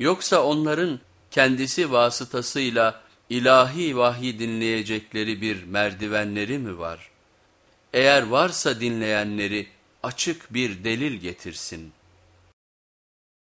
Yoksa onların kendisi vasıtasıyla ilahi vahyi dinleyecekleri bir merdivenleri mi var? Eğer varsa dinleyenleri açık bir delil getirsin.''